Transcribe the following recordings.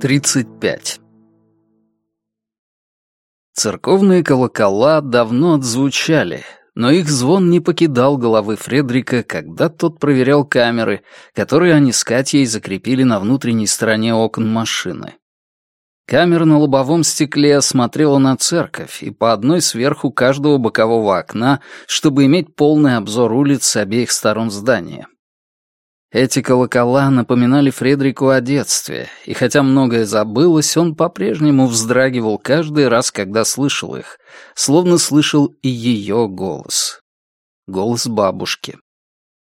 35. Церковные колокола давно отзвучали, но их звон не покидал головы Фредрика, когда тот проверял камеры, которые они с Катей закрепили на внутренней стороне окон машины. Камера на лобовом стекле смотрела на церковь и по одной сверху каждого бокового окна, чтобы иметь полный обзор улиц с обеих сторон здания. Эти колокола напоминали Фредрику о детстве, и хотя многое забылось, он по-прежнему вздрагивал каждый раз, когда слышал их, словно слышал и ее голос. Голос бабушки.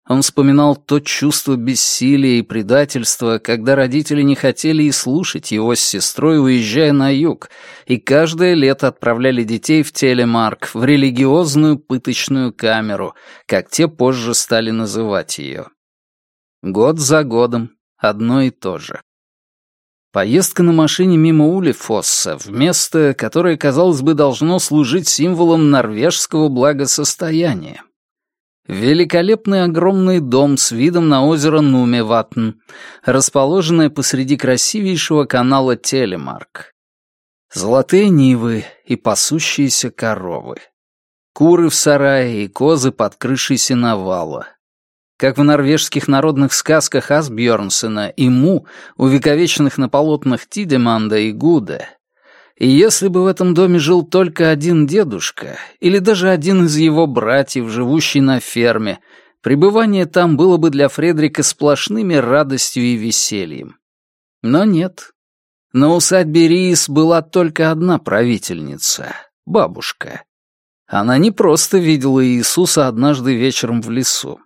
Он вспоминал то чувство бессилия и предательства, когда родители не хотели и слушать его с сестрой, уезжая на юг, и каждое лето отправляли детей в телемарк, в религиозную пыточную камеру, как те позже стали называть ее. Год за годом одно и то же. Поездка на машине мимо Улифосса в место, которое, казалось бы, должно служить символом норвежского благосостояния. Великолепный огромный дом с видом на озеро Нумеватн, расположенное посреди красивейшего канала Телемарк. Золотые нивы и пасущиеся коровы. Куры в сарае и козы под крышей сеновала, как в норвежских народных сказках Асбjörnsена и Му, увековеченных на полотнах Тидеманда и Гуде. И если бы в этом доме жил только один дедушка, или даже один из его братьев, живущий на ферме, пребывание там было бы для Фредрика сплошными радостью и весельем. Но нет. На усадьбе Риис была только одна правительница — бабушка. Она не просто видела Иисуса однажды вечером в лесу.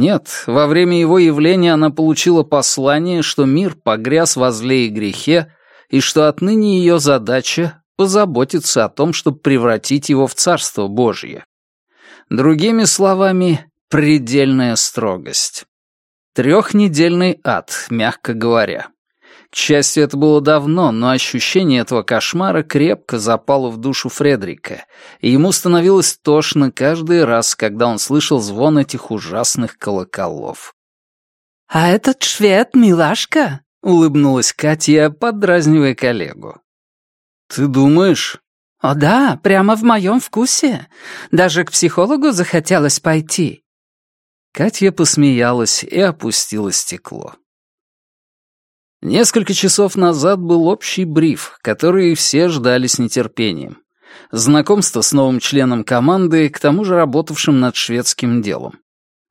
Нет, во время его явления она получила послание, что мир погряз во зле и грехе, и что отныне ее задача — позаботиться о том, чтобы превратить его в Царство Божье. Другими словами, предельная строгость. Трехнедельный ад, мягко говоря. К счастью, это было давно, но ощущение этого кошмара крепко запало в душу Фредрика, и ему становилось тошно каждый раз, когда он слышал звон этих ужасных колоколов. «А этот швед, милашка?» — улыбнулась Катя, подразнивая коллегу. «Ты думаешь?» «О да, прямо в моем вкусе. Даже к психологу захотелось пойти». Катя посмеялась и опустила стекло. Несколько часов назад был общий бриф, который все ждали с нетерпением. Знакомство с новым членом команды, к тому же работавшим над шведским делом.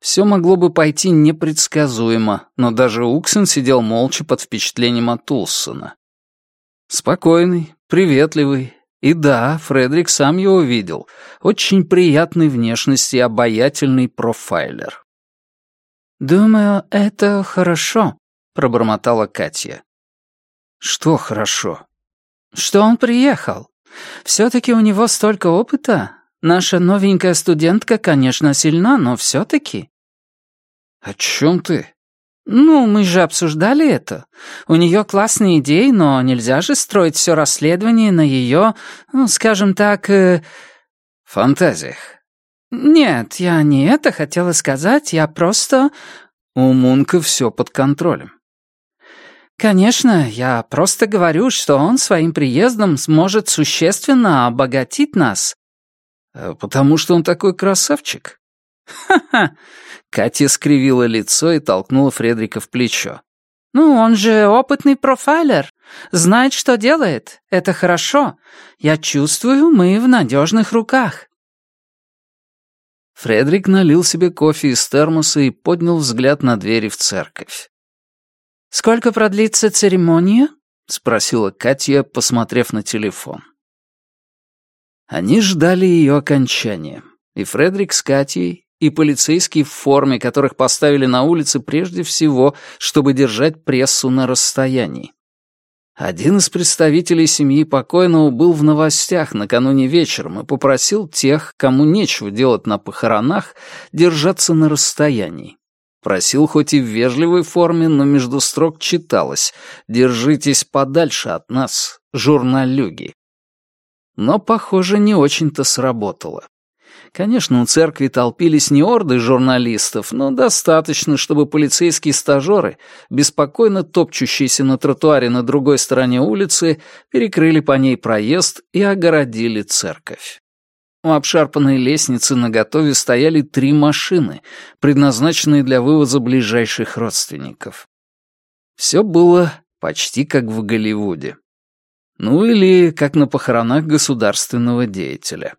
Все могло бы пойти непредсказуемо, но даже Уксен сидел молча под впечатлением от Тулсона. Спокойный, приветливый, и да, Фредерик сам его видел, очень приятной внешности и обаятельный профайлер. «Думаю, это хорошо», — пробормотала Катя. «Что хорошо?» «Что он приехал. Все-таки у него столько опыта. Наша новенькая студентка, конечно, сильна, но все-таки...» «О чем ты?» «Ну, мы же обсуждали это. У нее классные идеи, но нельзя же строить все расследование на ее, ну, скажем так...» э... «Фантазиях». «Нет, я не это хотела сказать, я просто...» «У Мунка все под контролем. «Конечно, я просто говорю, что он своим приездом сможет существенно обогатить нас». Э, «Потому что он такой красавчик?» «Ха-ха!» Катя скривила лицо и толкнула Фредрика в плечо. «Ну, он же опытный профайлер. Знает, что делает. Это хорошо. Я чувствую, мы в надежных руках». Фредрик налил себе кофе из термоса и поднял взгляд на двери в церковь. «Сколько продлится церемония?» — спросила Катя, посмотрев на телефон. Они ждали ее окончания, и Фредерик с Катей, и полицейские в форме, которых поставили на улице прежде всего, чтобы держать прессу на расстоянии. Один из представителей семьи покойного был в новостях накануне вечером и попросил тех, кому нечего делать на похоронах, держаться на расстоянии. Просил хоть и в вежливой форме, но между строк читалось «Держитесь подальше от нас, журналюги». Но, похоже, не очень-то сработало. Конечно, у церкви толпились не орды журналистов, но достаточно, чтобы полицейские стажеры, беспокойно топчущиеся на тротуаре на другой стороне улицы, перекрыли по ней проезд и огородили церковь. У обшарпанной лестницы наготове стояли три машины, предназначенные для вывоза ближайших родственников. Все было почти как в Голливуде. Ну или как на похоронах государственного деятеля.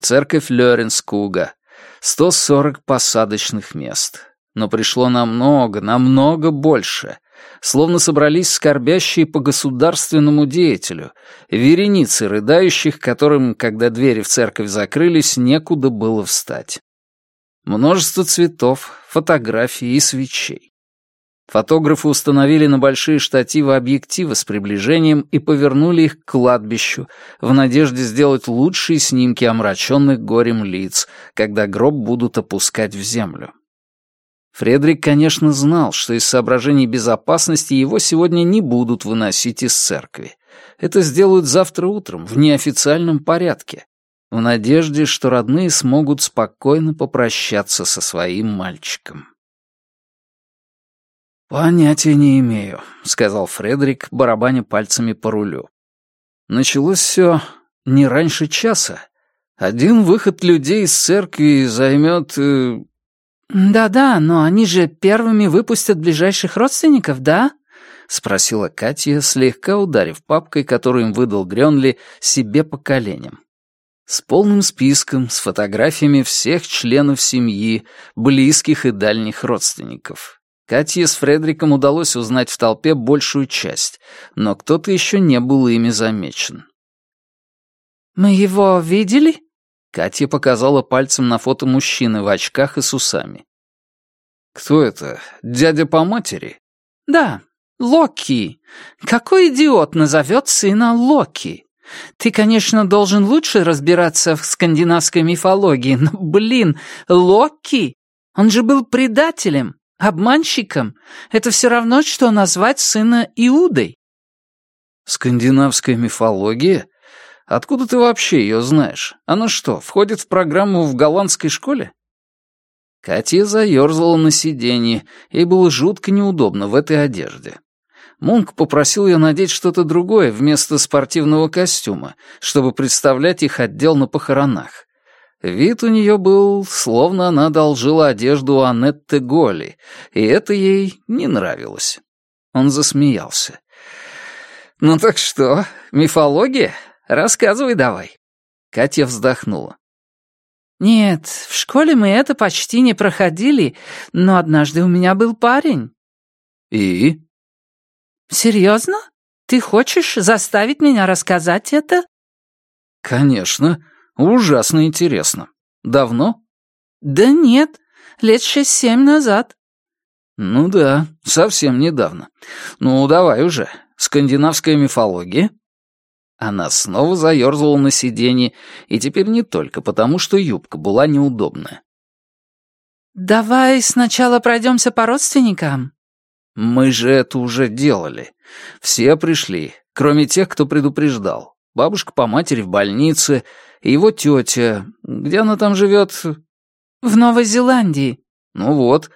Церковь Лёренскуга. 140 посадочных мест. Но пришло намного, намного больше. Словно собрались скорбящие по государственному деятелю, вереницы рыдающих, которым, когда двери в церковь закрылись, некуда было встать. Множество цветов, фотографий и свечей. Фотографы установили на большие штативы объективы с приближением и повернули их к кладбищу в надежде сделать лучшие снимки омраченных горем лиц, когда гроб будут опускать в землю. Фредерик, конечно, знал, что из соображений безопасности его сегодня не будут выносить из церкви. Это сделают завтра утром, в неофициальном порядке, в надежде, что родные смогут спокойно попрощаться со своим мальчиком. «Понятия не имею», — сказал Фредерик, барабаня пальцами по рулю. «Началось все не раньше часа. Один выход людей из церкви займет...» э... «Да-да, но они же первыми выпустят ближайших родственников, да?» — спросила Катя, слегка ударив папкой, которую им выдал Грёнли, себе по коленям. С полным списком, с фотографиями всех членов семьи, близких и дальних родственников. Кате с Фредериком удалось узнать в толпе большую часть, но кто-то еще не был ими замечен. «Мы его видели?» Катя показала пальцем на фото мужчины в очках и с усами. «Кто это? Дядя по матери?» «Да, Локи. Какой идиот назовет сына Локи? Ты, конечно, должен лучше разбираться в скандинавской мифологии, но, блин, Локи? Он же был предателем. Обманщиком — это все равно, что назвать сына Иудой. Скандинавская мифология? Откуда ты вообще ее знаешь? Она что, входит в программу в голландской школе? Катя заерзала на сиденье, ей было жутко неудобно в этой одежде. Мунк попросил ее надеть что-то другое вместо спортивного костюма, чтобы представлять их отдел на похоронах. Вид у нее был, словно она одолжила одежду у Анетты Голли, и это ей не нравилось. Он засмеялся. «Ну так что, мифология? Рассказывай давай». Катя вздохнула. «Нет, в школе мы это почти не проходили, но однажды у меня был парень». «И?» «Серьезно? Ты хочешь заставить меня рассказать это?» «Конечно. Ужасно интересно. Давно? Да нет, лет шесть-семь назад. Ну да, совсем недавно. Ну, давай уже. Скандинавская мифология? Она снова заерзала на сиденье, и теперь не только потому, что юбка была неудобная. «Давай сначала пройдемся по родственникам». «Мы же это уже делали. Все пришли, кроме тех, кто предупреждал. Бабушка по матери в больнице, и его тетя. Где она там живет? В Новой Зеландии. Ну вот.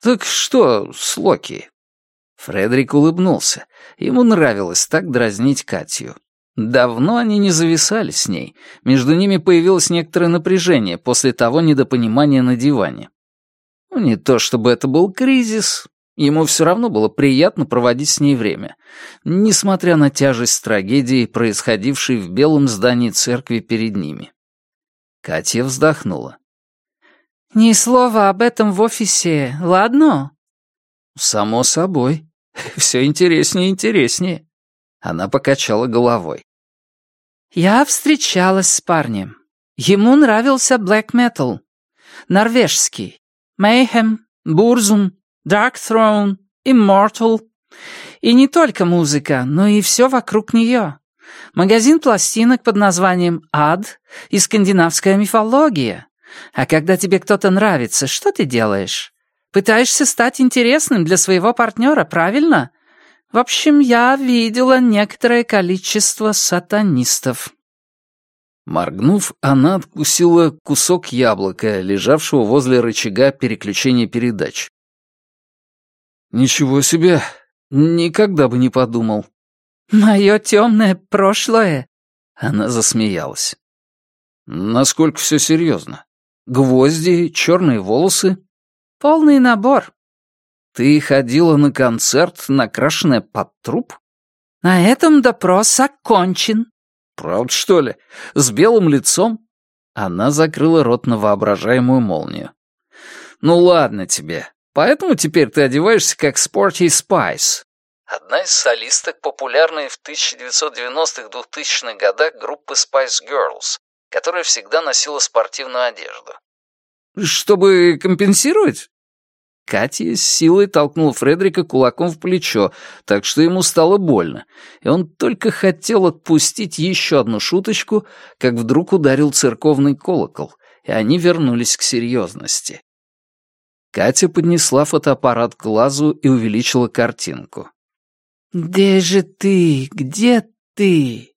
Так что с Локи? Фредерик улыбнулся. Ему нравилось так дразнить Катю. Давно они не зависали с ней. Между ними появилось некоторое напряжение после того недопонимания на диване. Ну, не то чтобы это был кризис, Ему все равно было приятно проводить с ней время, несмотря на тяжесть трагедии, происходившей в белом здании церкви перед ними. Катя вздохнула. «Ни слова об этом в офисе, ладно?» «Само собой. Все интереснее и интереснее». Она покачала головой. «Я встречалась с парнем. Ему нравился блэк метал. Норвежский. Мейхем, Бурзум, Dark Throne, Immortal. И не только музыка, но и все вокруг нее. Магазин пластинок под названием «Ад» и скандинавская мифология. А когда тебе кто-то нравится, что ты делаешь? Пытаешься стать интересным для своего партнера, правильно? В общем, я видела некоторое количество сатанистов. Моргнув, она откусила кусок яблока, лежавшего возле рычага переключения передач. «Ничего себе! Никогда бы не подумал». «Мое темное прошлое!» Она засмеялась. «Насколько все серьезно? Гвозди, черные волосы?» «Полный набор». «Ты ходила на концерт, накрашенная под труп?» «На этом допрос окончен». «Правда, что ли? С белым лицом?» Она закрыла рот на воображаемую молнию. «Ну ладно тебе. Поэтому теперь ты одеваешься как Sporty Spice». Одна из солисток, популярной в 1990-2000-х годах группы Spice Girls, которая всегда носила спортивную одежду. «Чтобы компенсировать?» Катя с силой толкнула Фредерика кулаком в плечо, так что ему стало больно, и он только хотел отпустить еще одну шуточку, как вдруг ударил церковный колокол, и они вернулись к серьезности. Катя поднесла фотоаппарат к глазу и увеличила картинку. «Где же ты? Где ты?»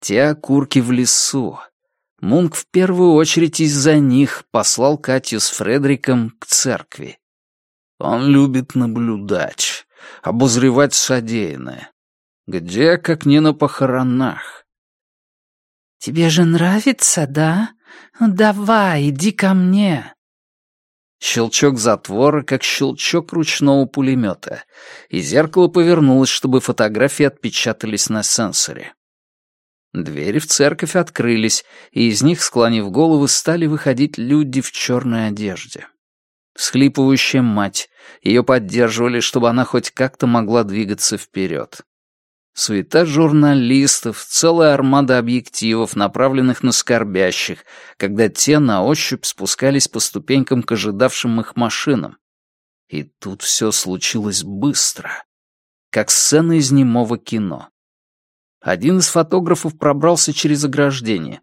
Те окурки в лесу, Мунк в первую очередь из-за них послал Катю с Фредериком к церкви. Он любит наблюдать, обозревать содеянное. Где, как не на похоронах. «Тебе же нравится, да? Давай, иди ко мне». Щелчок затвора, как щелчок ручного пулемета, и зеркало повернулось, чтобы фотографии отпечатались на сенсоре. Двери в церковь открылись, и из них, склонив головы, стали выходить люди в черной одежде. Всхлипывающая мать. Ее поддерживали, чтобы она хоть как-то могла двигаться вперед. Суета журналистов, целая армада объективов, направленных на скорбящих, когда те на ощупь спускались по ступенькам к ожидавшим их машинам. И тут все случилось быстро, как сцена из немого кино. Один из фотографов пробрался через ограждение,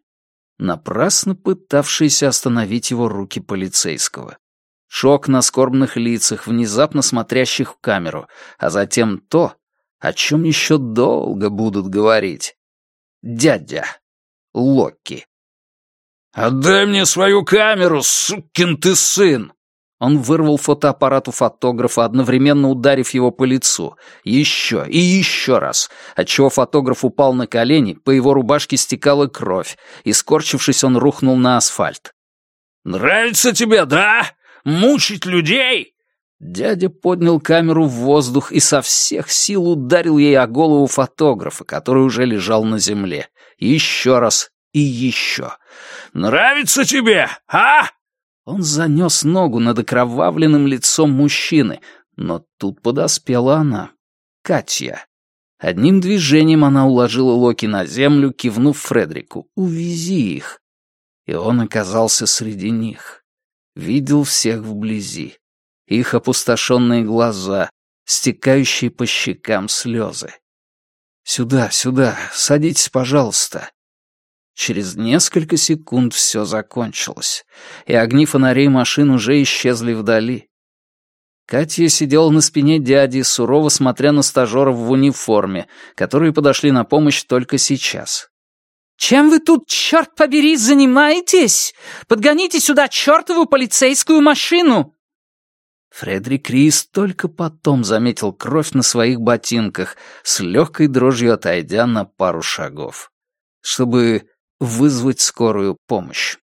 напрасно пытавшиеся остановить его руки полицейского. Шок на скорбных лицах, внезапно смотрящих в камеру, а затем то, о чем еще долго будут говорить. Дядя. Локи. «Отдай мне свою камеру, сукин ты сын!» Он вырвал фотоаппарат у фотографа, одновременно ударив его по лицу. Еще и еще раз, отчего фотограф упал на колени, по его рубашке стекала кровь, и, скорчившись, он рухнул на асфальт. «Нравится тебе, да? Мучить людей?» Дядя поднял камеру в воздух и со всех сил ударил ей о голову фотографа, который уже лежал на земле. Еще раз и еще. «Нравится тебе, а?» Он занес ногу над окровавленным лицом мужчины, но тут подоспела она. Катя. Одним движением она уложила Локи на землю, кивнув Фредрику. «Увези их!» И он оказался среди них. Видел всех вблизи. Их опустошенные глаза, стекающие по щекам слезы. «Сюда, сюда, садитесь, пожалуйста». Через несколько секунд все закончилось, и огни фонарей машин уже исчезли вдали. Катя сидела на спине дяди, сурово смотря на стажеров в униформе, которые подошли на помощь только сейчас. «Чем вы тут, черт побери, занимаетесь? Подгоните сюда чертову полицейскую машину!» Фредерик Рис только потом заметил кровь на своих ботинках, с легкой дрожью отойдя на пару шагов. Чтобы вызвать скорую помощь.